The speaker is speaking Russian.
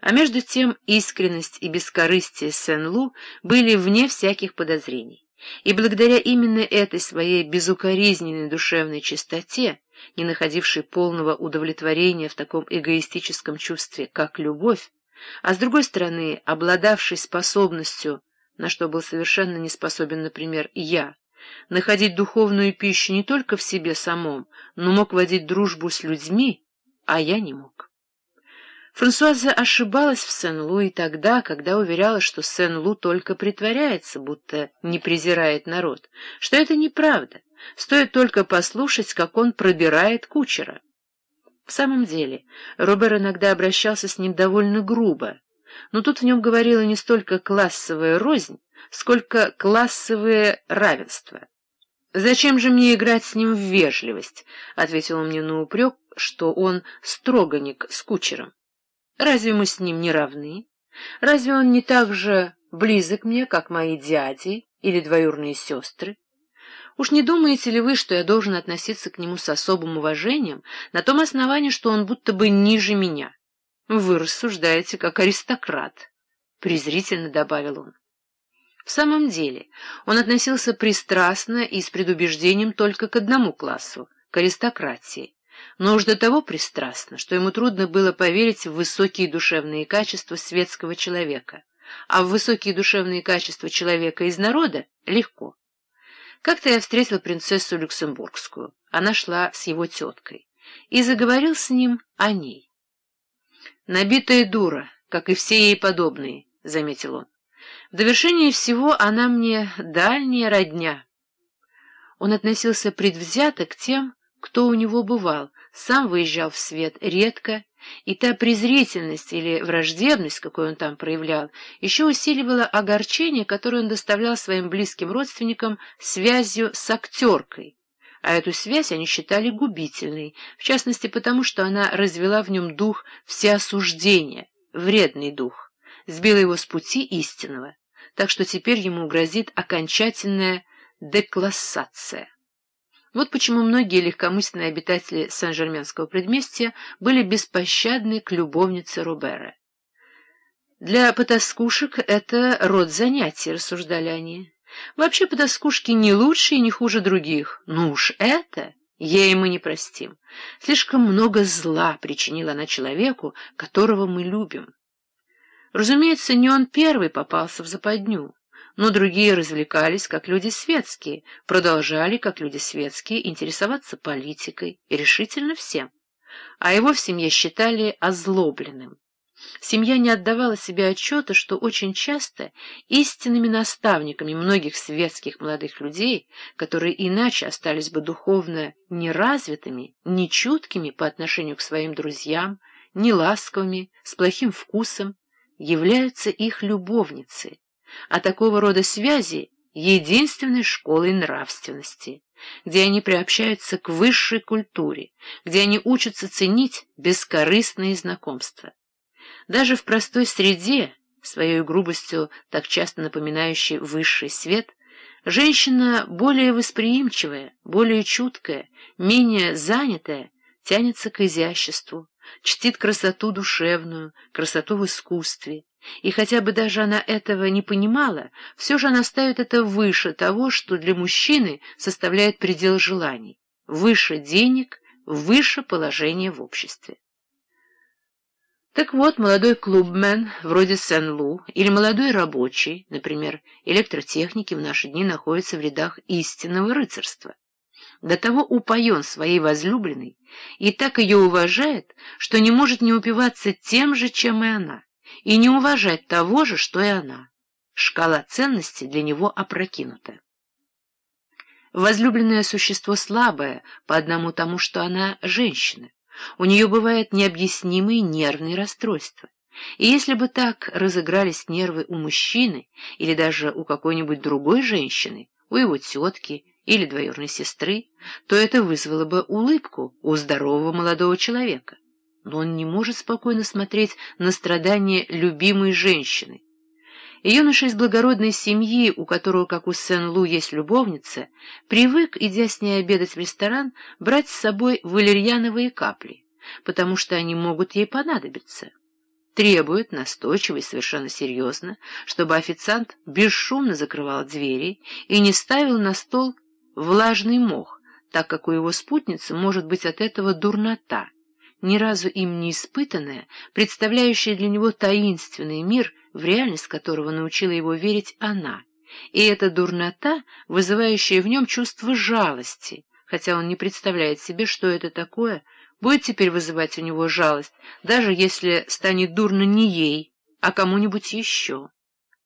А между тем искренность и бескорыстие Сен-Лу были вне всяких подозрений. И благодаря именно этой своей безукоризненной душевной чистоте, не находившей полного удовлетворения в таком эгоистическом чувстве, как любовь, а с другой стороны, обладавшей способностью, на что был совершенно не способен, например, я, находить духовную пищу не только в себе самом, но мог водить дружбу с людьми, а я не мог. Франсуаза ошибалась в Сен-Лу и тогда, когда уверяла, что Сен-Лу только притворяется, будто не презирает народ, что это неправда, стоит только послушать, как он пробирает кучера. В самом деле, Робер иногда обращался с ним довольно грубо, но тут в нем говорила не столько классовая рознь, сколько классовое равенство. «Зачем же мне играть с ним в вежливость?» — ответил он мне на упрек, что он строганик с кучером. Разве мы с ним не равны? Разве он не так же близок мне, как мои дяди или двоюрные сестры? Уж не думаете ли вы, что я должен относиться к нему с особым уважением на том основании, что он будто бы ниже меня? Вы рассуждаете как аристократ, — презрительно добавил он. В самом деле, он относился пристрастно и с предубеждением только к одному классу — к аристократии но уж до того пристрастно, что ему трудно было поверить в высокие душевные качества светского человека, а в высокие душевные качества человека из народа легко. Как-то я встретил принцессу Люксембургскую, она шла с его теткой, и заговорил с ним о ней. «Набитая дура, как и все ей подобные», — заметил он. «В довершение всего она мне дальняя родня». Он относился предвзято к тем, кто у него бывал, сам выезжал в свет редко, и та презрительность или враждебность, какую он там проявлял, еще усиливала огорчение, которое он доставлял своим близким родственникам связью с актеркой. А эту связь они считали губительной, в частности потому, что она развела в нем дух всеосуждения, вредный дух, сбила его с пути истинного, так что теперь ему грозит окончательная деклассация. Вот почему многие легкомысленные обитатели Сен-Жерменского предместья были беспощадны к любовнице Робера. «Для потаскушек это род занятий», — рассуждали они. «Вообще потаскушки не лучше и не хуже других. Ну уж это ей мы не простим. Слишком много зла причинила она человеку, которого мы любим». Разумеется, не он первый попался в западню но другие развлекались, как люди светские, продолжали, как люди светские, интересоваться политикой и решительно всем. А его в семье считали озлобленным. Семья не отдавала себе отчета, что очень часто истинными наставниками многих светских молодых людей, которые иначе остались бы духовно неразвитыми, нечуткими по отношению к своим друзьям, неласковыми, с плохим вкусом, являются их любовницы, а такого рода связи — единственной школой нравственности, где они приобщаются к высшей культуре, где они учатся ценить бескорыстные знакомства. Даже в простой среде, своей грубостью так часто напоминающей высший свет, женщина более восприимчивая, более чуткая, менее занятая, тянется к изяществу, чтит красоту душевную, красоту в искусстве, и хотя бы даже она этого не понимала, все же она ставит это выше того, что для мужчины составляет предел желаний, выше денег, выше положения в обществе. Так вот, молодой клубмен, вроде Сен-Лу, или молодой рабочий, например, электротехники в наши дни находятся в рядах истинного рыцарства. До того упоен своей возлюбленной и так ее уважает, что не может не упиваться тем же, чем и она и не уважать того же, что и она. Шкала ценностей для него опрокинута. Возлюбленное существо слабое по одному тому, что она женщина. У нее бывают необъяснимые нервные расстройства. И если бы так разыгрались нервы у мужчины или даже у какой-нибудь другой женщины, у его тетки или двоюродной сестры, то это вызвало бы улыбку у здорового молодого человека но он не может спокойно смотреть на страдания любимой женщины. И юноша из благородной семьи, у которого, как у Сен-Лу, есть любовница, привык, идя с ней обедать в ресторан, брать с собой валерьяновые капли, потому что они могут ей понадобиться. требует настойчиво и совершенно серьезно, чтобы официант бесшумно закрывал двери и не ставил на стол влажный мох, так как у его спутницы может быть от этого дурнота, ни разу им не испытанная, представляющая для него таинственный мир, в реальность которого научила его верить она, и эта дурнота, вызывающая в нем чувство жалости, хотя он не представляет себе, что это такое, будет теперь вызывать у него жалость, даже если станет дурно не ей, а кому-нибудь еще.